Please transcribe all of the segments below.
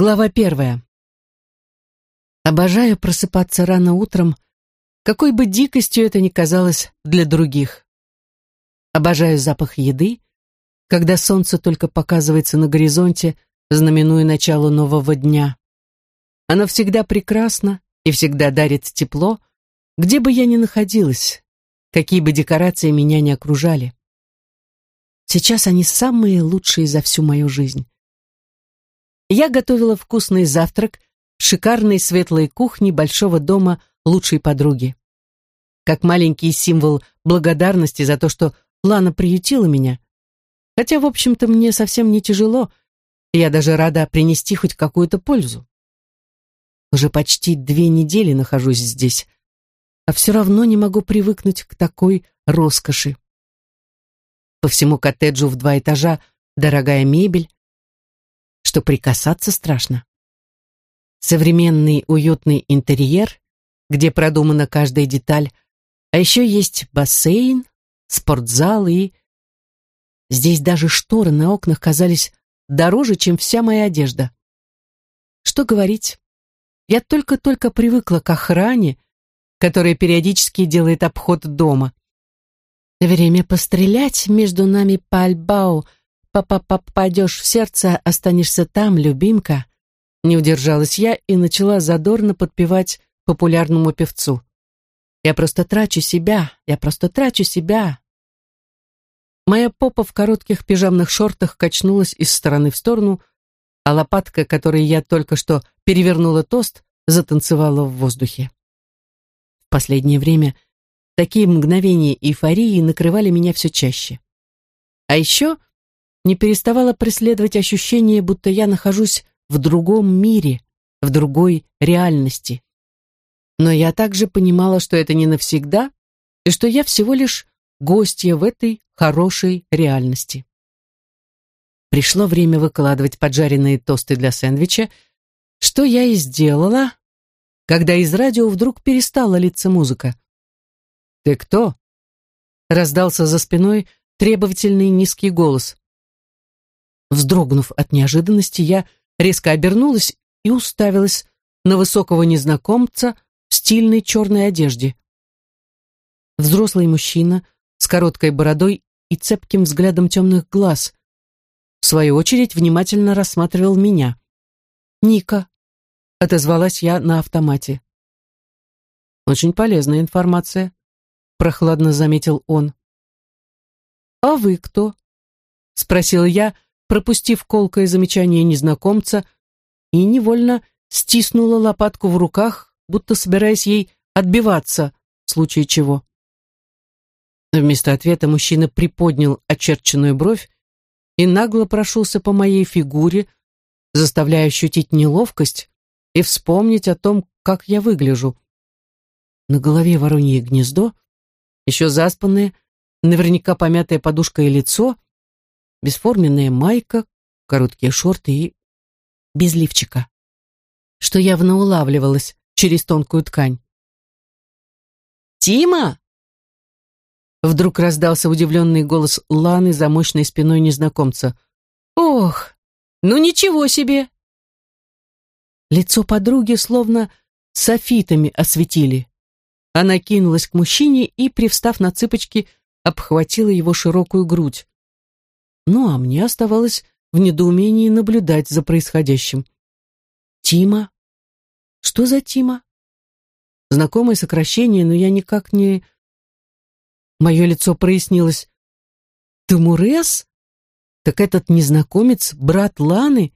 Глава первая. Обожаю просыпаться рано утром, какой бы дикостью это ни казалось для других. Обожаю запах еды, когда солнце только показывается на горизонте, знаменуя начало нового дня. Оно всегда прекрасно и всегда дарит тепло, где бы я ни находилась, какие бы декорации меня ни окружали. Сейчас они самые лучшие за всю мою жизнь. Я готовила вкусный завтрак в шикарной светлой кухне большого дома лучшей подруги. Как маленький символ благодарности за то, что Лана приютила меня. Хотя, в общем-то, мне совсем не тяжело, я даже рада принести хоть какую-то пользу. Уже почти две недели нахожусь здесь, а все равно не могу привыкнуть к такой роскоши. По всему коттеджу в два этажа дорогая мебель, что прикасаться страшно. Современный уютный интерьер, где продумана каждая деталь, а еще есть бассейн, спортзал и... Здесь даже шторы на окнах казались дороже, чем вся моя одежда. Что говорить, я только-только привыкла к охране, которая периодически делает обход дома. Время пострелять между нами по попадешь в сердце, останешься там, любимка. Не удержалась я и начала задорно подпевать популярному певцу. Я просто трачу себя, я просто трачу себя. Моя попа в коротких пижамных шортах качнулась из стороны в сторону, а лопатка, которой я только что перевернула тост, затанцевала в воздухе. В последнее время такие мгновения эйфории накрывали меня все чаще. А еще не переставало преследовать ощущение, будто я нахожусь в другом мире, в другой реальности. Но я также понимала, что это не навсегда, и что я всего лишь гостья в этой хорошей реальности. Пришло время выкладывать поджаренные тосты для сэндвича, что я и сделала, когда из радио вдруг перестала литься музыка. «Ты кто?» — раздался за спиной требовательный низкий голос. Вздрогнув от неожиданности, я резко обернулась и уставилась на высокого незнакомца в стильной черной одежде. Взрослый мужчина с короткой бородой и цепким взглядом темных глаз. В свою очередь внимательно рассматривал меня. «Ника», — отозвалась я на автомате. «Очень полезная информация», — прохладно заметил он. «А вы кто?» — спросила я, — пропустив колкое замечание незнакомца, и невольно стиснула лопатку в руках, будто собираясь ей отбиваться, в случае чего. Вместо ответа мужчина приподнял очерченную бровь и нагло прошелся по моей фигуре, заставляя ощутить неловкость и вспомнить о том, как я выгляжу. На голове воронье гнездо, еще заспанное, наверняка помятая подушка и лицо — бесформенная майка, короткие шорты и без лифчика, что явно улавливалось через тонкую ткань. «Тима!» Вдруг раздался удивленный голос Ланы за мощной спиной незнакомца. «Ох, ну ничего себе!» Лицо подруги словно софитами осветили. Она кинулась к мужчине и, привстав на цыпочки, обхватила его широкую грудь. Ну, а мне оставалось в недоумении наблюдать за происходящим. Тима? Что за Тима? Знакомое сокращение, но я никак не... Мое лицо прояснилось. Тимурес? Так этот незнакомец, брат Ланы?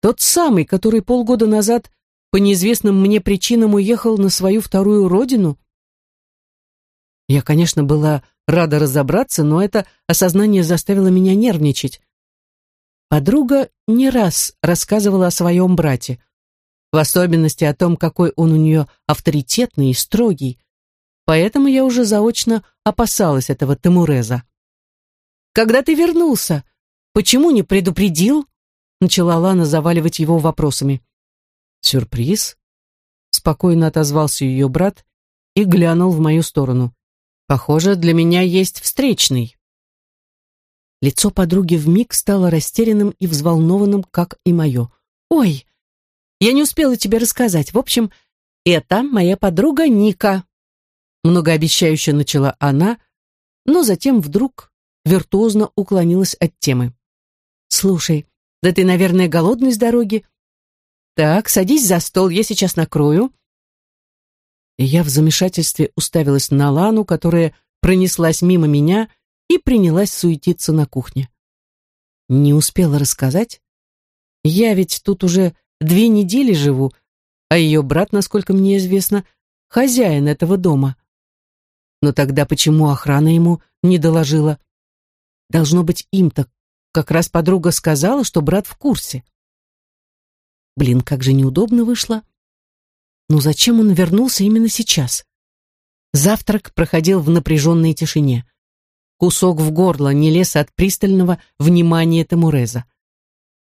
Тот самый, который полгода назад по неизвестным мне причинам уехал на свою вторую родину? Я, конечно, была рада разобраться, но это осознание заставило меня нервничать. Подруга не раз рассказывала о своем брате, в особенности о том, какой он у нее авторитетный и строгий, поэтому я уже заочно опасалась этого Тамуреза. «Когда ты вернулся? Почему не предупредил?» начала Лана заваливать его вопросами. «Сюрприз?» спокойно отозвался ее брат и глянул в мою сторону. Похоже, для меня есть встречный. Лицо подруги вмиг стало растерянным и взволнованным, как и мое. Ой, я не успела тебе рассказать. В общем, это моя подруга Ника. Многообещающе начала она, но затем вдруг виртуозно уклонилась от темы. Слушай, да ты, наверное, голодный с дороги. Так, садись за стол, я сейчас накрою. И я в замешательстве уставилась на Лану, которая пронеслась мимо меня и принялась суетиться на кухне. Не успела рассказать? Я ведь тут уже две недели живу, а ее брат, насколько мне известно, хозяин этого дома. Но тогда почему охрана ему не доложила? Должно быть, им-то как раз подруга сказала, что брат в курсе. Блин, как же неудобно вышло. Но зачем он вернулся именно сейчас? Завтрак проходил в напряженной тишине. Кусок в горло не лез от пристального внимания Тамуреза.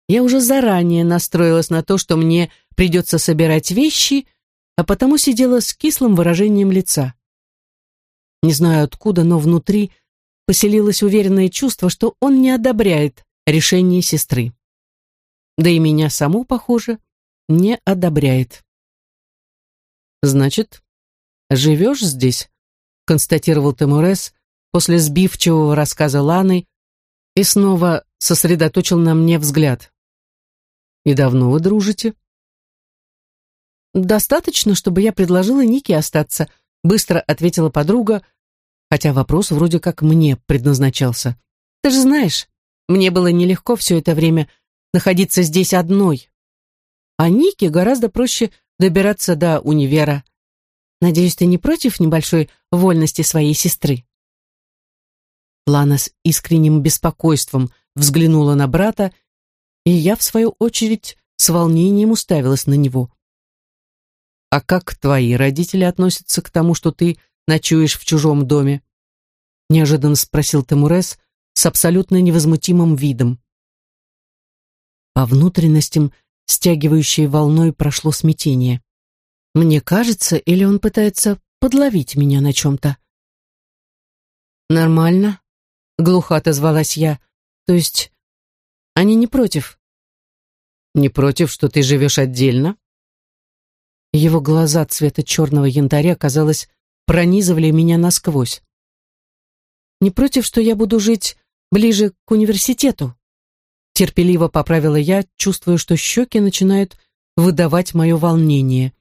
Я уже заранее настроилась на то, что мне придется собирать вещи, а потому сидела с кислым выражением лица. Не знаю откуда, но внутри поселилось уверенное чувство, что он не одобряет решение сестры. Да и меня саму, похоже, не одобряет. «Значит, живешь здесь?» — констатировал Тамурес после сбивчивого рассказа Ланы и снова сосредоточил на мне взгляд. И давно вы дружите? Достаточно, чтобы я предложила Нике остаться, быстро ответила подруга, хотя вопрос вроде как мне предназначался. Ты же знаешь, мне было нелегко все это время находиться здесь одной. А Нике гораздо проще добираться до универа. Надеюсь, ты не против небольшой вольности своей сестры? Лана с искренним беспокойством взглянула на брата и я, в свою очередь, с волнением уставилась на него. «А как твои родители относятся к тому, что ты ночуешь в чужом доме?» неожиданно спросил Тамурес с абсолютно невозмутимым видом. По внутренностям, стягивающей волной, прошло смятение. Мне кажется, или он пытается подловить меня на чем-то? «Нормально», — глухо отозвалась я. «То есть они не против. Не против, что ты живешь отдельно? Его глаза цвета черного янтаря, казалось, пронизывали меня насквозь. Не против, что я буду жить ближе к университету? Терпеливо поправила я, чувствуя, что щеки начинают выдавать мое волнение.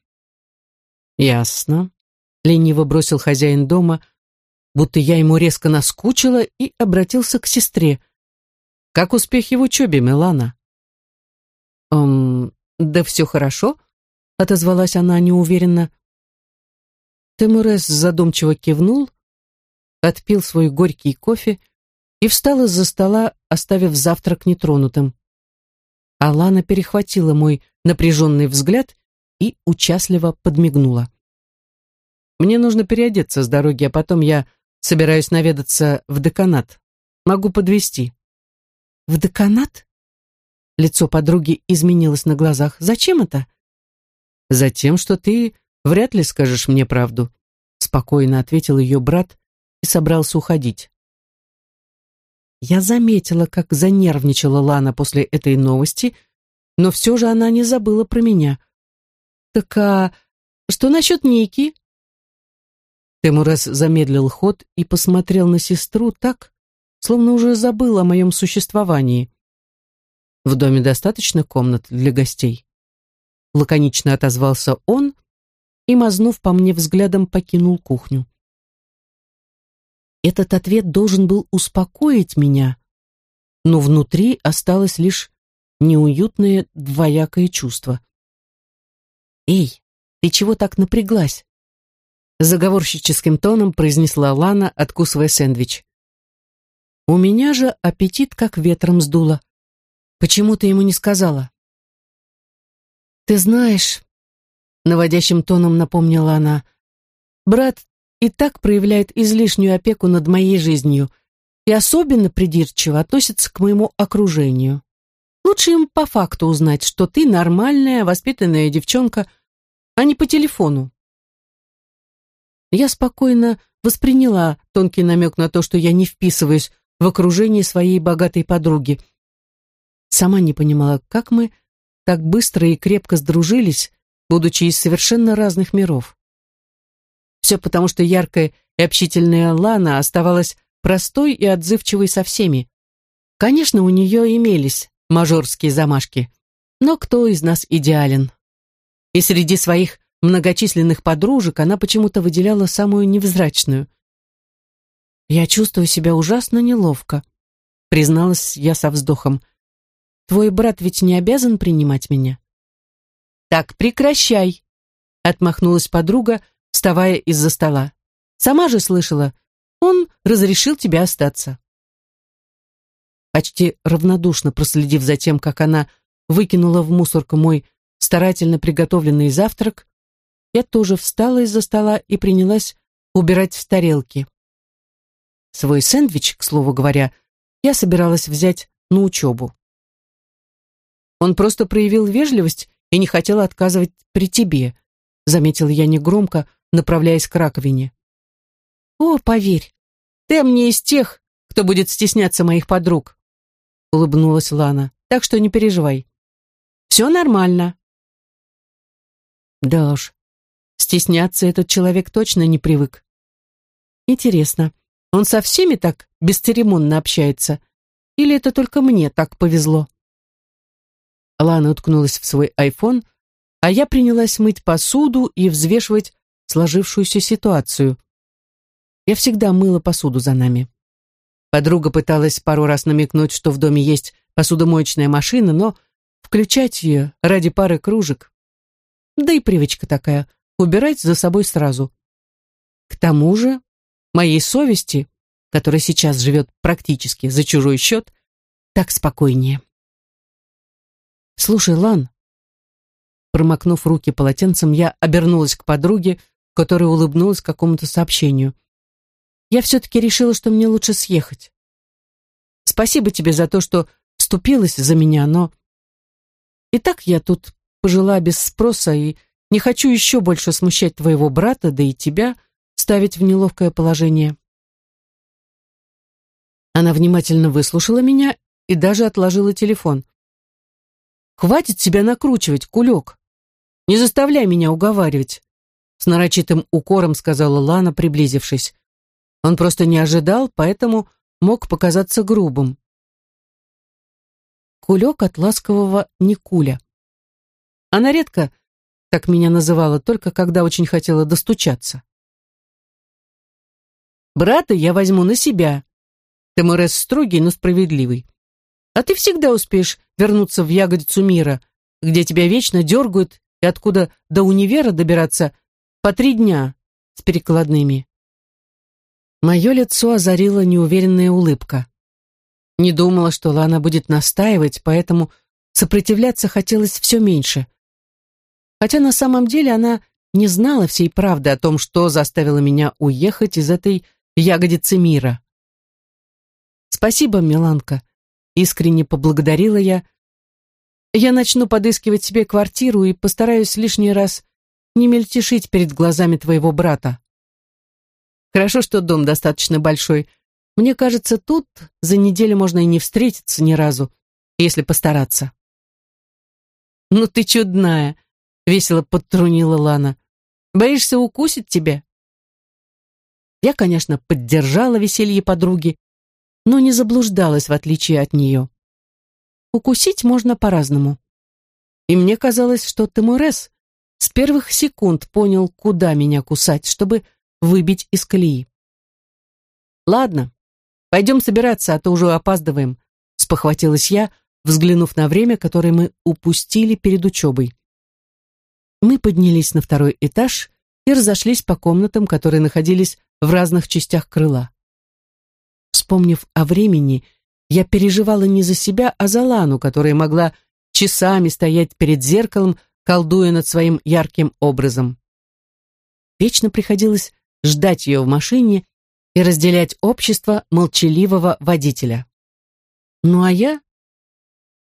«Ясно», — лениво бросил хозяин дома, будто я ему резко наскучила и обратился к сестре — как успехи в учебе, Милана?» «Эм, да все хорошо», — отозвалась она неуверенно. Темурес задумчиво кивнул, отпил свой горький кофе и встал из-за стола, оставив завтрак нетронутым. Алана перехватила мой напряженный взгляд и участливо подмигнула. «Мне нужно переодеться с дороги, а потом я собираюсь наведаться в деканат. Могу подвести. В деканат? Лицо подруги изменилось на глазах. Зачем это? Затем, что ты вряд ли скажешь мне правду, спокойно ответил ее брат и собрался уходить. Я заметила, как занервничала Лана после этой новости, но все же она не забыла про меня. «Так а что насчет Ники?» Темурес замедлил ход и посмотрел на сестру так, словно уже забыл о моем существовании. В доме достаточно комнат для гостей. Лаконично отозвался он и, мазнув по мне взглядом, покинул кухню. Этот ответ должен был успокоить меня, но внутри осталось лишь неуютное двоякое чувство. «Эй, ты чего так напряглась?» Заговорщическим тоном произнесла Лана, откусывая сэндвич. У меня же аппетит как ветром сдуло. Почему ты ему не сказала? Ты знаешь, наводящим тоном напомнила она, брат и так проявляет излишнюю опеку над моей жизнью и особенно придирчиво относится к моему окружению. Лучше им по факту узнать, что ты нормальная, воспитанная девчонка, а не по телефону. Я спокойно восприняла тонкий намек на то, что я не вписываюсь в окружении своей богатой подруги. Сама не понимала, как мы так быстро и крепко сдружились, будучи из совершенно разных миров. Все потому, что яркая и общительная Лана оставалась простой и отзывчивой со всеми. Конечно, у нее имелись мажорские замашки, но кто из нас идеален? И среди своих многочисленных подружек она почему-то выделяла самую невзрачную. «Я чувствую себя ужасно неловко», — призналась я со вздохом. «Твой брат ведь не обязан принимать меня?» «Так, прекращай!» — отмахнулась подруга, вставая из-за стола. «Сама же слышала, он разрешил тебе остаться». Почти равнодушно проследив за тем, как она выкинула в мусорку мой старательно приготовленный завтрак, я тоже встала из-за стола и принялась убирать в тарелки. Свой сэндвич, к слову говоря, я собиралась взять на учебу. Он просто проявил вежливость и не хотел отказывать при тебе, заметил я негромко, направляясь к раковине. О, поверь, ты мне из тех, кто будет стесняться моих подруг, улыбнулась Лана, так что не переживай. Все нормально. Да уж, стесняться этот человек точно не привык. Интересно, он со всеми так бесцеремонно общается? Или это только мне так повезло? Лана уткнулась в свой айфон, а я принялась мыть посуду и взвешивать сложившуюся ситуацию. Я всегда мыла посуду за нами. Подруга пыталась пару раз намекнуть, что в доме есть посудомоечная машина, но включать ее ради пары кружек. Да и привычка такая — убирать за собой сразу. К тому же Моей совести, которая сейчас живет практически за чужой счет, так спокойнее. «Слушай, Лан», промокнув руки полотенцем, я обернулась к подруге, которая улыбнулась какому-то сообщению. «Я все-таки решила, что мне лучше съехать. Спасибо тебе за то, что вступилась за меня, но... И так я тут пожила без спроса и не хочу еще больше смущать твоего брата, да и тебя, — ставить в неловкое положение. Она внимательно выслушала меня и даже отложила телефон. «Хватит себя накручивать, кулек! Не заставляй меня уговаривать!» С нарочитым укором сказала Лана, приблизившись. Он просто не ожидал, поэтому мог показаться грубым. Кулек от ласкового Никуля. Она редко так меня называла, только когда очень хотела достучаться. Брата я возьму на себя. Темурес строгий, но справедливый. А ты всегда успеешь вернуться в ягодицу мира, где тебя вечно дергают и откуда до универа добираться по три дня с перекладными. Мое лицо озарила неуверенная улыбка. Не думала, что Лана будет настаивать, поэтому сопротивляться хотелось все меньше. Хотя на самом деле она не знала всей правды о том, что заставило меня уехать из этой ягодицы мира. «Спасибо, Миланка», — искренне поблагодарила я. «Я начну подыскивать себе квартиру и постараюсь лишний раз не мельтешить перед глазами твоего брата. Хорошо, что дом достаточно большой. Мне кажется, тут за неделю можно и не встретиться ни разу, если постараться». «Ну ты чудная», — весело подтрунила Лана. «Боишься укусить тебя?» Я, конечно, поддержала веселье подруги, но не заблуждалась в отличие от нее. Укусить можно по-разному. И мне казалось, что Тимурес с первых секунд понял, куда меня кусать, чтобы выбить из колеи. «Ладно, пойдем собираться, а то уже опаздываем», спохватилась я, взглянув на время, которое мы упустили перед учебой. Мы поднялись на второй этаж и разошлись по комнатам, которые находились в разных частях крыла. Вспомнив о времени, я переживала не за себя, а за Лану, которая могла часами стоять перед зеркалом, колдуя над своим ярким образом. Вечно приходилось ждать ее в машине и разделять общество молчаливого водителя. Ну а я?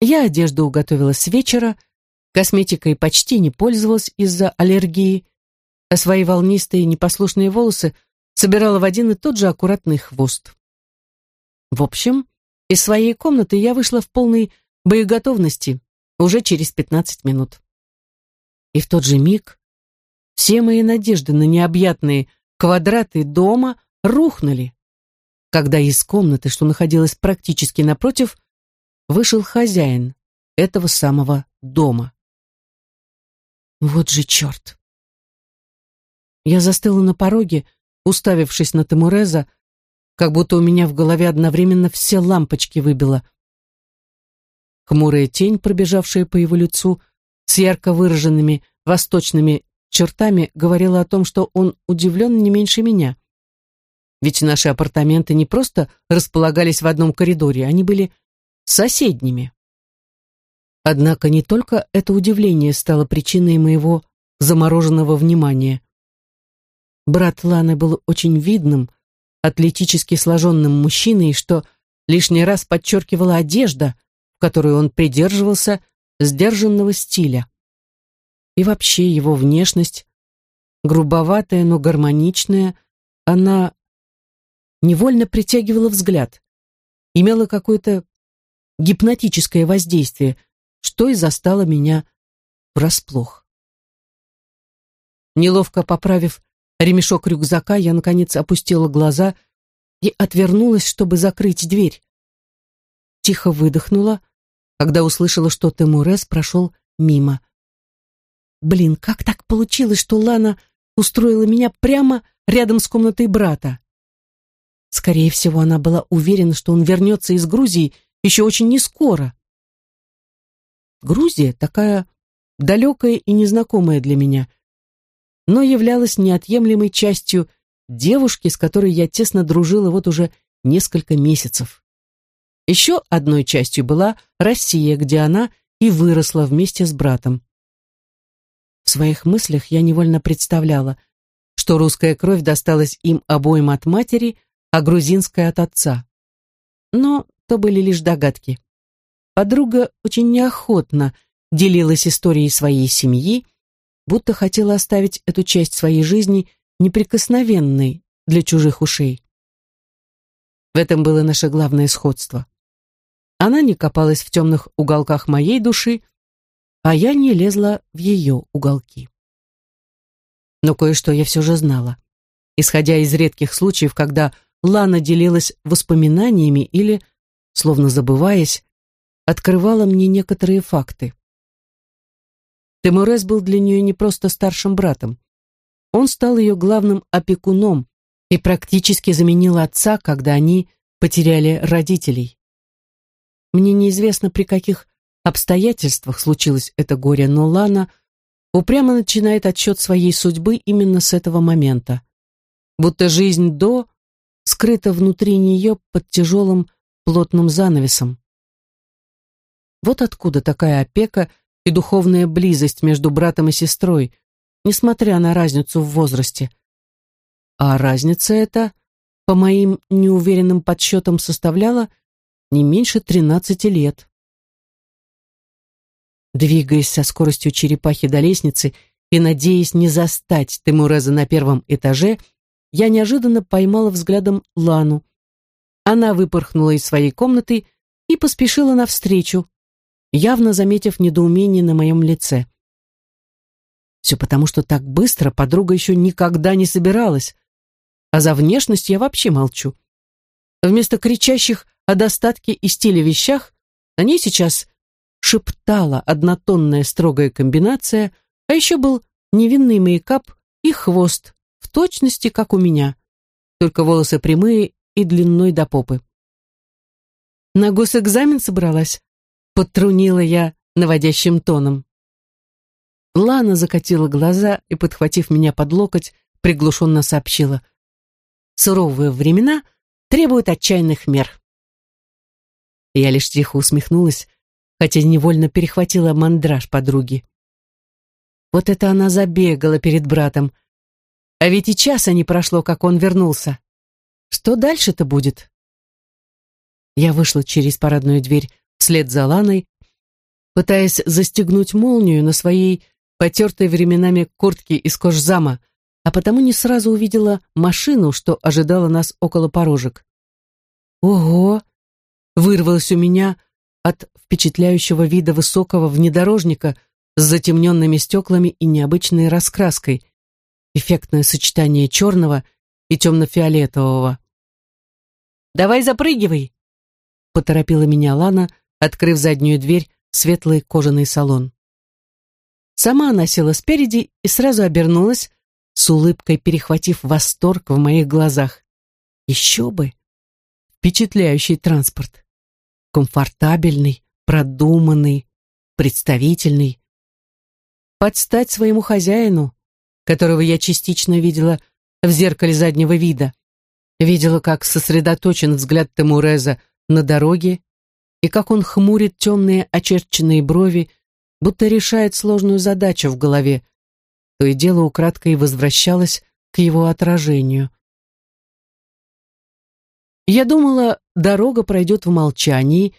Я одежду уготовила с вечера, косметикой почти не пользовалась из-за аллергии, а свои волнистые непослушные волосы собирала в один и тот же аккуратный хвост. В общем, из своей комнаты я вышла в полной боеготовности, уже через пятнадцать минут. И в тот же миг все мои надежды на необъятные квадраты дома рухнули, когда из комнаты, что находилась практически напротив, вышел хозяин этого самого дома. Вот же черт! Я застыла на пороге, уставившись на Тамуреза, как будто у меня в голове одновременно все лампочки выбило. Хмурая тень, пробежавшая по его лицу, с ярко выраженными восточными чертами, говорила о том, что он удивлен не меньше меня. Ведь наши апартаменты не просто располагались в одном коридоре, они были соседними. Однако не только это удивление стало причиной моего замороженного внимания. Брат Ланы был очень видным, атлетически сложенным мужчиной, что лишний раз подчеркивала одежда, в которой он придерживался сдержанного стиля. И вообще его внешность, грубоватая, но гармоничная, она невольно притягивала взгляд, имела какое-то гипнотическое воздействие, что и застало меня врасплох. Неловко поправив ремешок рюкзака, я, наконец, опустила глаза и отвернулась, чтобы закрыть дверь. Тихо выдохнула, когда услышала, что Темурес прошел мимо. Блин, как так получилось, что Лана устроила меня прямо рядом с комнатой брата? Скорее всего, она была уверена, что он вернется из Грузии еще очень не скоро. Грузия такая далекая и незнакомая для меня — но являлась неотъемлемой частью девушки, с которой я тесно дружила вот уже несколько месяцев. Еще одной частью была Россия, где она и выросла вместе с братом. В своих мыслях я невольно представляла, что русская кровь досталась им обоим от матери, а грузинская от отца. Но то были лишь догадки. Подруга очень неохотно делилась историей своей семьи, будто хотела оставить эту часть своей жизни неприкосновенной для чужих ушей. В этом было наше главное сходство. Она не копалась в темных уголках моей души, а я не лезла в ее уголки. Но кое-что я все же знала, исходя из редких случаев, когда Лана делилась воспоминаниями или, словно забываясь, открывала мне некоторые факты. Темурес был для нее не просто старшим братом. Он стал ее главным опекуном и практически заменил отца, когда они потеряли родителей. Мне неизвестно, при каких обстоятельствах случилось это горе, но Лана упрямо начинает отсчет своей судьбы именно с этого момента. Будто жизнь до скрыта внутри нее под тяжелым плотным занавесом. Вот откуда такая опека – и духовная близость между братом и сестрой, несмотря на разницу в возрасте. А разница эта, по моим неуверенным подсчетам, составляла не меньше тринадцати лет. Двигаясь со скоростью черепахи до лестницы и надеясь не застать Тимуреза на первом этаже, я неожиданно поймала взглядом Лану. Она выпорхнула из своей комнаты и поспешила навстречу, явно заметив недоумение на моем лице. Все потому, что так быстро подруга еще никогда не собиралась, а за внешность я вообще молчу. Вместо кричащих о достатке и стиле вещах, на ней сейчас шептала однотонная строгая комбинация, а еще был невинный мейкап и хвост, в точности, как у меня, только волосы прямые и длиной до попы. На госэкзамен собралась, Подтрунила я наводящим тоном. Лана закатила глаза и, подхватив меня под локоть, приглушенно сообщила. «Суровые времена требуют отчаянных мер». Я лишь тихо усмехнулась, хотя невольно перехватила мандраж подруги. Вот это она забегала перед братом. А ведь и часа не прошло, как он вернулся. Что дальше-то будет? Я вышла через парадную дверь вслед за Ланой, пытаясь застегнуть молнию на своей потертой временами куртке из кожзама, а потому не сразу увидела машину, что ожидала нас около порожек. «Ого!» — вырвалось у меня, от впечатляющего вида высокого внедорожника с затемненными стеклами и необычной раскраской, эффектное сочетание черного и темно-фиолетового. «Давай запрыгивай!» — поторопила меня Лана, открыв заднюю дверь в светлый кожаный салон. Сама она села спереди и сразу обернулась, с улыбкой перехватив восторг в моих глазах. Еще бы! Впечатляющий транспорт. Комфортабельный, продуманный, представительный. Под стать своему хозяину, которого я частично видела в зеркале заднего вида. Видела, как сосредоточен взгляд Темуреза на дороге и как он хмурит темные очерченные брови, будто решает сложную задачу в голове, то и дело украдкой возвращалось к его отражению. Я думала, дорога пройдет в молчании,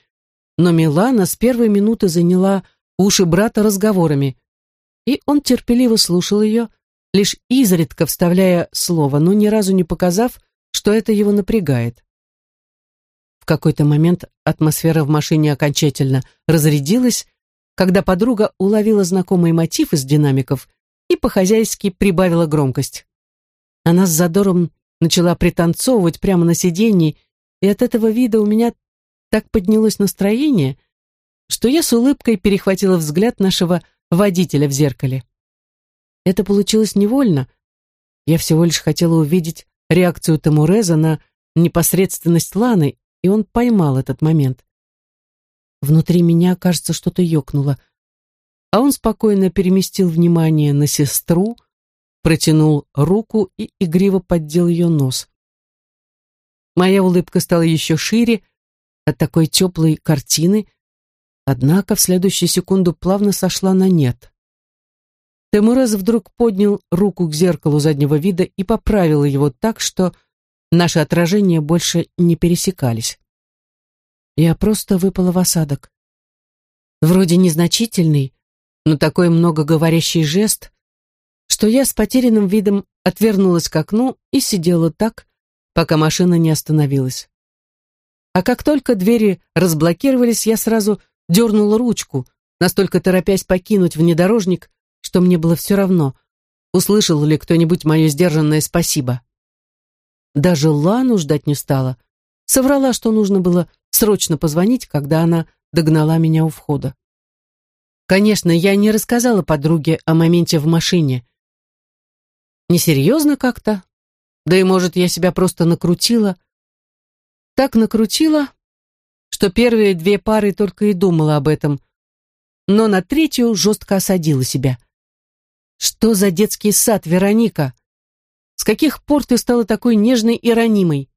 но Милана с первой минуты заняла уши брата разговорами, и он терпеливо слушал ее, лишь изредка вставляя слово, но ни разу не показав, что это его напрягает. В какой-то момент атмосфера в машине окончательно разрядилась, когда подруга уловила знакомый мотив из динамиков и по-хозяйски прибавила громкость. Она с задором начала пританцовывать прямо на сиденье, и от этого вида у меня так поднялось настроение, что я с улыбкой перехватила взгляд нашего водителя в зеркале. Это получилось невольно. Я всего лишь хотела увидеть реакцию Тамуреза на непосредственность Ланы, и он поймал этот момент. Внутри меня, кажется, что-то ёкнуло, а он спокойно переместил внимание на сестру, протянул руку и игриво поддел ее нос. Моя улыбка стала еще шире от такой теплой картины, однако в следующую секунду плавно сошла на нет. Темурез вдруг поднял руку к зеркалу заднего вида и поправил его так, что наши отражения больше не пересекались. Я просто выпала в осадок. Вроде незначительный, но такой многоговорящий жест, что я с потерянным видом отвернулась к окну и сидела так, пока машина не остановилась. А как только двери разблокировались, я сразу дернула ручку, настолько торопясь покинуть внедорожник, что мне было все равно, услышал ли кто-нибудь мое сдержанное спасибо. Даже Лану ждать не стала. Соврала, что нужно было срочно позвонить, когда она догнала меня у входа. Конечно, я не рассказала подруге о моменте в машине. Несерьезно как-то. Да и, может, я себя просто накрутила. Так накрутила, что первые две пары только и думала об этом, но на третью жестко осадила себя. Что за детский сад, Вероника? С каких пор ты стала такой нежной и ранимой?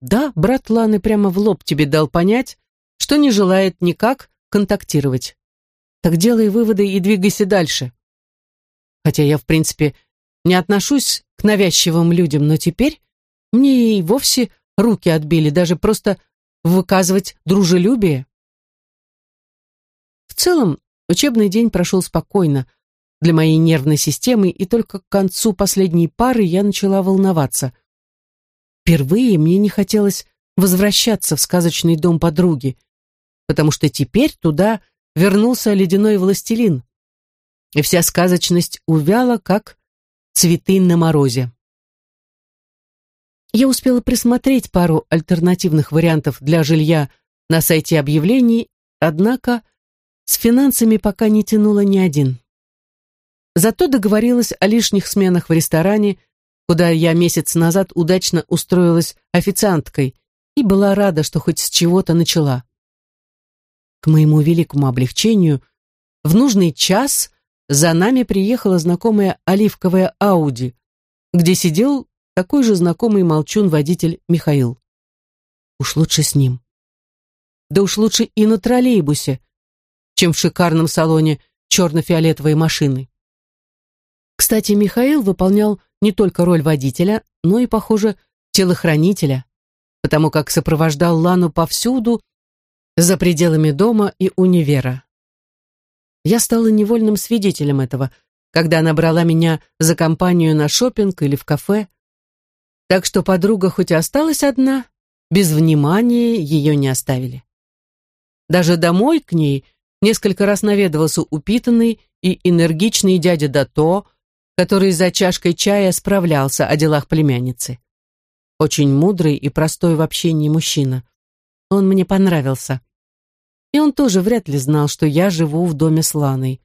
Да, брат Ланы прямо в лоб тебе дал понять, что не желает никак контактировать. Так делай выводы и двигайся дальше. Хотя я, в принципе, не отношусь к навязчивым людям, но теперь мне и вовсе руки отбили, даже просто выказывать дружелюбие. В целом, учебный день прошел спокойно, для моей нервной системы, и только к концу последней пары я начала волноваться. Впервые мне не хотелось возвращаться в сказочный дом подруги, потому что теперь туда вернулся ледяной властелин, и вся сказочность увяла, как цветы на морозе. Я успела присмотреть пару альтернативных вариантов для жилья на сайте объявлений, однако с финансами пока не тянула ни один. Зато договорилась о лишних сменах в ресторане, куда я месяц назад удачно устроилась официанткой и была рада, что хоть с чего-то начала. К моему великому облегчению, в нужный час за нами приехала знакомая оливковая Ауди, где сидел такой же знакомый молчун-водитель Михаил. Уж лучше с ним. Да уж лучше и на троллейбусе, чем в шикарном салоне черно-фиолетовой машины. Кстати, Михаил выполнял не только роль водителя, но и, похоже, телохранителя, потому как сопровождал Лану повсюду, за пределами дома и универа. Я стала невольным свидетелем этого, когда она брала меня за компанию на шопинг или в кафе. Так что подруга хоть и осталась одна, без внимания ее не оставили. Даже домой к ней несколько раз наведывался упитанный и энергичный дядя Дато, который за чашкой чая справлялся о делах племянницы. Очень мудрый и простой в общении мужчина. Он мне понравился. И он тоже вряд ли знал, что я живу в доме с Ланой.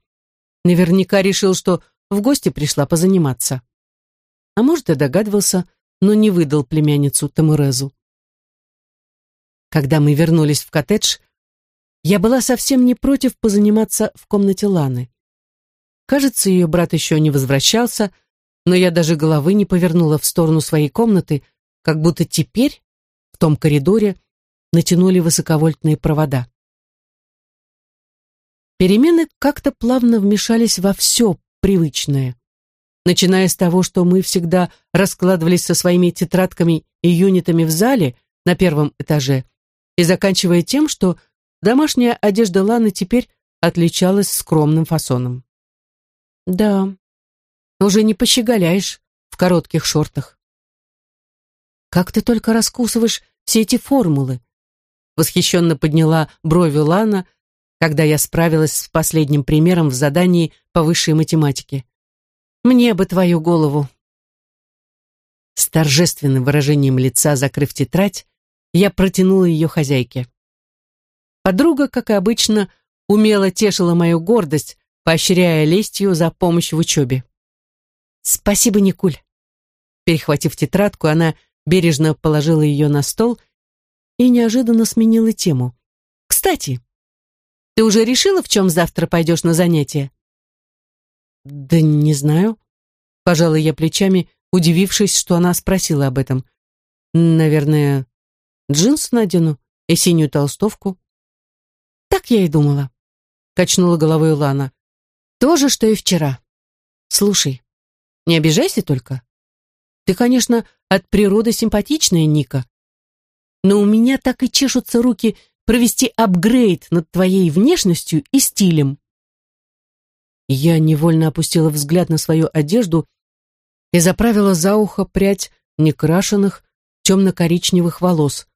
Наверняка решил, что в гости пришла позаниматься. А может, и догадывался, но не выдал племянницу Тамурезу. Когда мы вернулись в коттедж, я была совсем не против позаниматься в комнате Ланы. Кажется, ее брат еще не возвращался, но я даже головы не повернула в сторону своей комнаты, как будто теперь, в том коридоре, натянули высоковольтные провода. Перемены как-то плавно вмешались во все привычное. Начиная с того, что мы всегда раскладывались со своими тетрадками и юнитами в зале на первом этаже, и заканчивая тем, что домашняя одежда Ланы теперь отличалась скромным фасоном. Да, уже не пощеголяешь в коротких шортах. Как ты только раскусываешь все эти формулы? Восхищенно подняла брови Лана, когда я справилась с последним примером в задании по высшей математике. Мне бы твою голову. С торжественным выражением лица, закрыв тетрадь, я протянула ее хозяйке. Подруга, как и обычно, умело тешила мою гордость, поощряя лестью за помощь в учебе. «Спасибо, Никуль». Перехватив тетрадку, она бережно положила ее на стол и неожиданно сменила тему. «Кстати, ты уже решила, в чем завтра пойдешь на занятия?» «Да не знаю», — пожала я плечами, удивившись, что она спросила об этом. «Наверное, джинсы надену и синюю толстовку». «Так я и думала», — качнула головой Лана. То же, что и вчера. Слушай, не обижайся только. Ты, конечно, от природы симпатичная, Ника, но у меня так и чешутся руки провести апгрейд над твоей внешностью и стилем. Я невольно опустила взгляд на свою одежду и заправила за ухо прядь некрашенных темно-коричневых волос.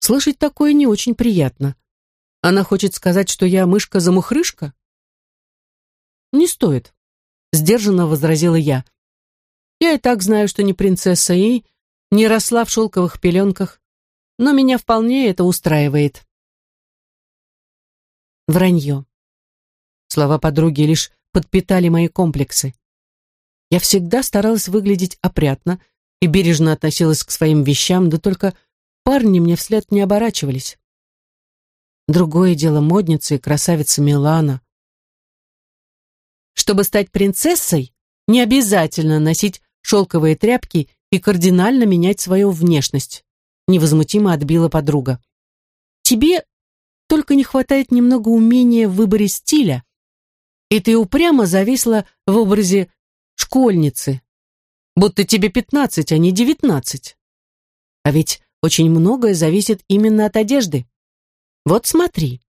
Слышать такое не очень приятно. Она хочет сказать, что я мышка-замухрышка? «Не стоит», — сдержанно возразила я. «Я и так знаю, что не принцесса и не росла в шелковых пеленках, но меня вполне это устраивает». Вранье. Слова подруги лишь подпитали мои комплексы. Я всегда старалась выглядеть опрятно и бережно относилась к своим вещам, да только парни мне вслед не оборачивались. Другое дело модница и красавица Милана. Чтобы стать принцессой, не обязательно носить шелковые тряпки и кардинально менять свою внешность, невозмутимо отбила подруга. Тебе только не хватает немного умения в выборе стиля, и ты упрямо зависла в образе школьницы, будто тебе пятнадцать, а не девятнадцать. А ведь очень многое зависит именно от одежды. Вот смотри.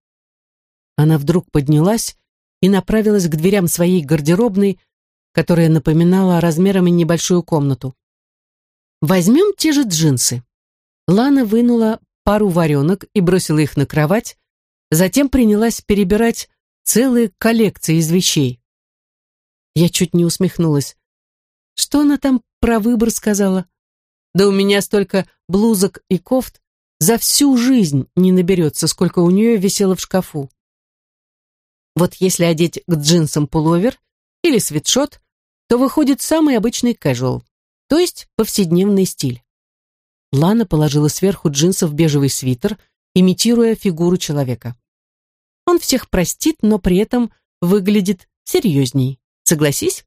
Она вдруг поднялась и направилась к дверям своей гардеробной, которая напоминала размерами небольшую комнату. «Возьмем те же джинсы». Лана вынула пару варенок и бросила их на кровать, затем принялась перебирать целые коллекции из вещей. Я чуть не усмехнулась. Что она там про выбор сказала? Да у меня столько блузок и кофт за всю жизнь не наберется, сколько у нее висело в шкафу. Вот если одеть к джинсам пуловер или свитшот, то выходит самый обычный casual, то есть повседневный стиль. Лана положила сверху джинсов бежевый свитер, имитируя фигуру человека. Он всех простит, но при этом выглядит серьезней. Согласись?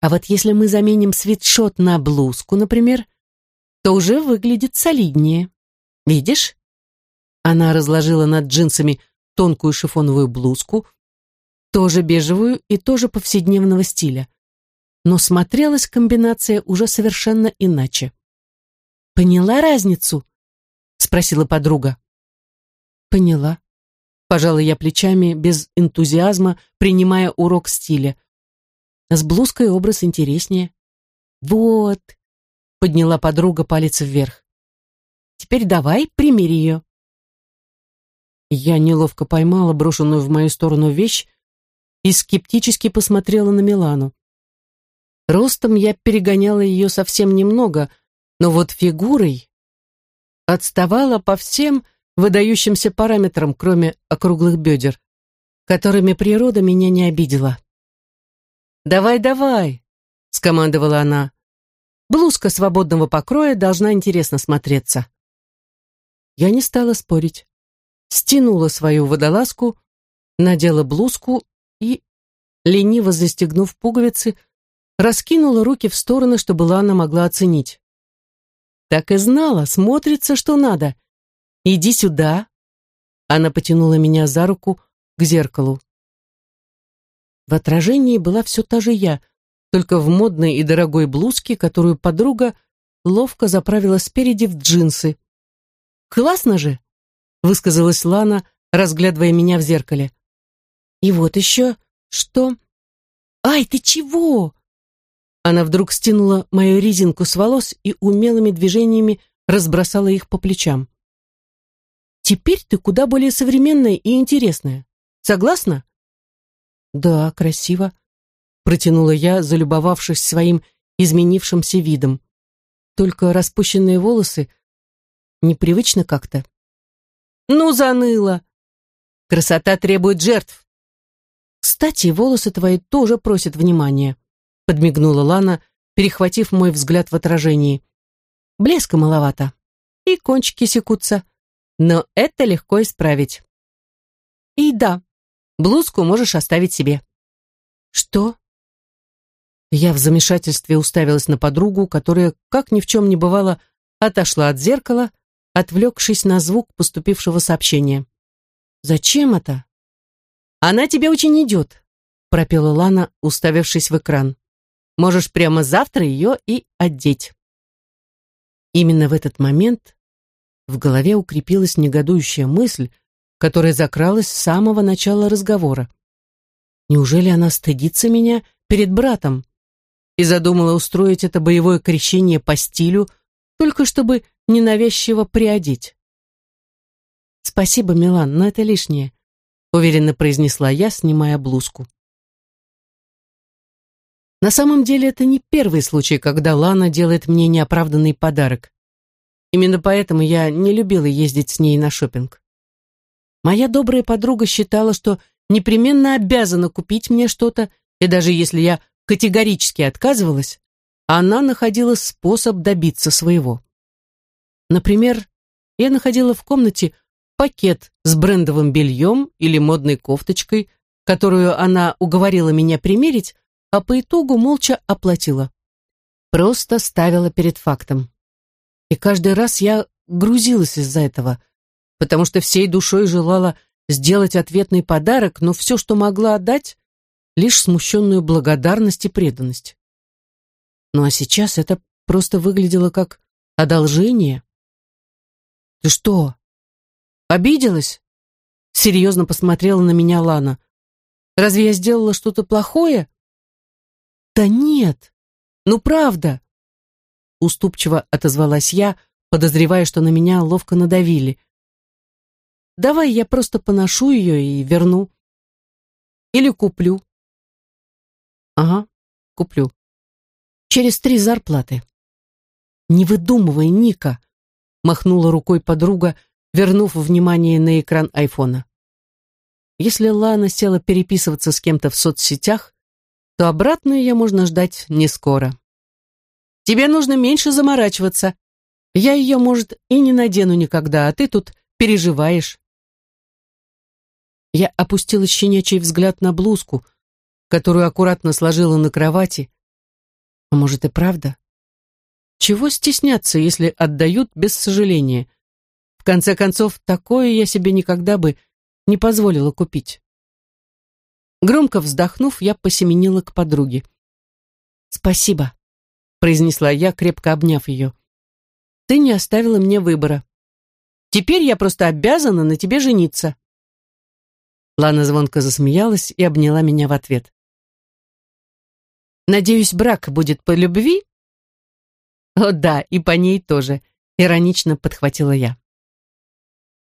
А вот если мы заменим свитшот на блузку, например, то уже выглядит солиднее. Видишь? Она разложила над джинсами тонкую шифоновую блузку, тоже бежевую и тоже повседневного стиля. Но смотрелась комбинация уже совершенно иначе. «Поняла разницу?» — спросила подруга. «Поняла». Пожала я плечами без энтузиазма, принимая урок стиля. С блузкой образ интереснее. «Вот», — подняла подруга палец вверх. «Теперь давай примерь ее». Я неловко поймала брошенную в мою сторону вещь и скептически посмотрела на Милану. Ростом я перегоняла ее совсем немного, но вот фигурой отставала по всем выдающимся параметрам, кроме округлых бедер, которыми природа меня не обидела. «Давай, давай!» — скомандовала она. «Блузка свободного покроя должна интересно смотреться». Я не стала спорить. Стянула свою водолазку, надела блузку и, лениво застегнув пуговицы, раскинула руки в стороны, чтобы Лана могла оценить. Так и знала, смотрится, что надо. Иди сюда. Она потянула меня за руку к зеркалу. В отражении была все та же я, только в модной и дорогой блузке, которую подруга ловко заправила спереди в джинсы. «Классно же!» — высказалась Лана, разглядывая меня в зеркале. «И вот еще что...» «Ай, ты чего?» Она вдруг стянула мою резинку с волос и умелыми движениями разбросала их по плечам. «Теперь ты куда более современная и интересная. Согласна?» «Да, красиво», — протянула я, залюбовавшись своим изменившимся видом. «Только распущенные волосы Непривычно как-то. Ну, заныло. Красота требует жертв. Кстати, волосы твои тоже просят внимания, подмигнула Лана, перехватив мой взгляд в отражении. Блеска маловато. И кончики секутся. Но это легко исправить. И да, блузку можешь оставить себе. Что? Я в замешательстве уставилась на подругу, которая, как ни в чем не бывало, отошла от зеркала, отвлекшись на звук поступившего сообщения. «Зачем это?» «Она тебе очень идет», — пропела Лана, уставившись в экран. «Можешь прямо завтра ее и одеть». Именно в этот момент в голове укрепилась негодующая мысль, которая закралась с самого начала разговора. Неужели она стыдится меня перед братом и задумала устроить это боевое крещение по стилю, только чтобы ненавязчиво приодеть. «Спасибо, Милан, но это лишнее», — уверенно произнесла я, снимая блузку. На самом деле это не первый случай, когда Лана делает мне неоправданный подарок. Именно поэтому я не любила ездить с ней на шопинг. Моя добрая подруга считала, что непременно обязана купить мне что-то, и даже если я категорически отказывалась, она находила способ добиться своего. Например, я находила в комнате пакет с брендовым бельем или модной кофточкой, которую она уговорила меня примерить, а по итогу молча оплатила. Просто ставила перед фактом. И каждый раз я грузилась из-за этого, потому что всей душой желала сделать ответный подарок, но все, что могла отдать, лишь смущенную благодарность и преданность. Ну а сейчас это просто выглядело как одолжение. «Ты что, обиделась?» Серьезно посмотрела на меня Лана. «Разве я сделала что-то плохое?» «Да нет, ну правда!» Уступчиво отозвалась я, подозревая, что на меня ловко надавили. «Давай я просто поношу ее и верну. Или куплю». «Ага, куплю. Через три зарплаты». «Не выдумывай, Ника!» махнула рукой подруга, вернув внимание на экран айфона. Если Лана села переписываться с кем-то в соцсетях, то обратную ее можно ждать не скоро. Тебе нужно меньше заморачиваться. Я ее, может, и не надену никогда, а ты тут переживаешь. Я опустила щенячий взгляд на блузку, которую аккуратно сложила на кровати. А может и правда? Чего стесняться, если отдают без сожаления? В конце концов, такое я себе никогда бы не позволила купить. Громко вздохнув, я посеменила к подруге. «Спасибо», — произнесла я, крепко обняв ее. «Ты не оставила мне выбора. Теперь я просто обязана на тебе жениться». Лана звонко засмеялась и обняла меня в ответ. «Надеюсь, брак будет по любви «О да, и по ней тоже», — иронично подхватила я.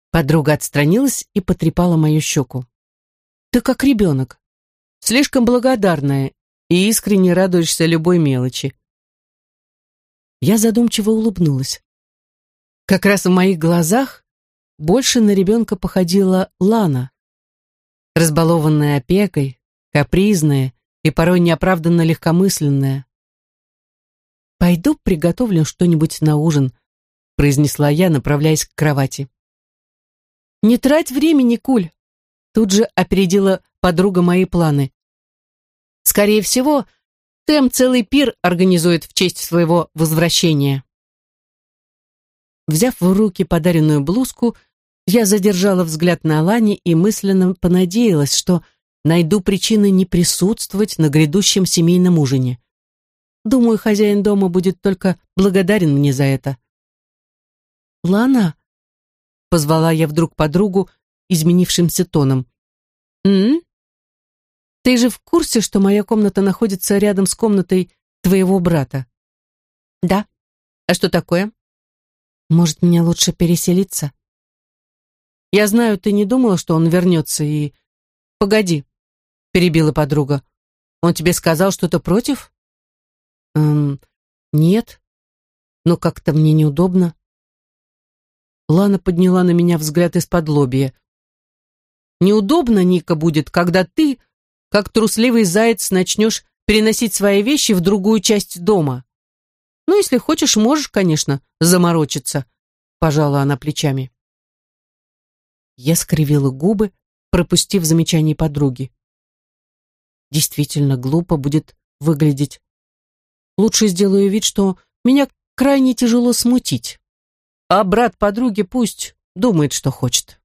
Подруга отстранилась и потрепала мою щеку. Ты как ребенок. Слишком благодарная и искренне радуешься любой мелочи. Я задумчиво улыбнулась. Как раз в моих глазах больше на ребенка походила Лана. Разбалованная опекой, капризная и порой неоправданно легкомысленная. «Пойду приготовлю что-нибудь на ужин», произнесла я, направляясь к кровати. «Не трать времени, Куль!» Тут же опередила подруга мои планы. «Скорее всего, Тэм целый пир организует в честь своего возвращения». Взяв в руки подаренную блузку, я задержала взгляд на Алане и мысленно понадеялась, что найду причины не присутствовать на грядущем семейном ужине. Думаю, хозяин дома будет только благодарен мне за это. «Лана?» — позвала я вдруг подругу изменившимся тоном. «М? Ты же в курсе, что моя комната находится рядом с комнатой твоего брата?» «Да. А что такое?» «Может, мне лучше переселиться?» «Я знаю, ты не думала, что он вернется и...» «Погоди», — перебила подруга. «Он тебе сказал что-то против?» «Эм, нет. Но как-то мне неудобно». Лана подняла на меня взгляд из-под лобья. «Неудобно, Ника, будет, когда ты, как трусливый заяц, начнешь переносить свои вещи в другую часть дома. Ну, если хочешь, можешь, конечно, заморочиться», — пожала она плечами. Я скривила губы, пропустив замечание подруги. Действительно глупо будет выглядеть. Лучше сделаю вид, что меня крайне тяжело смутить а брат подруги пусть думает, что хочет.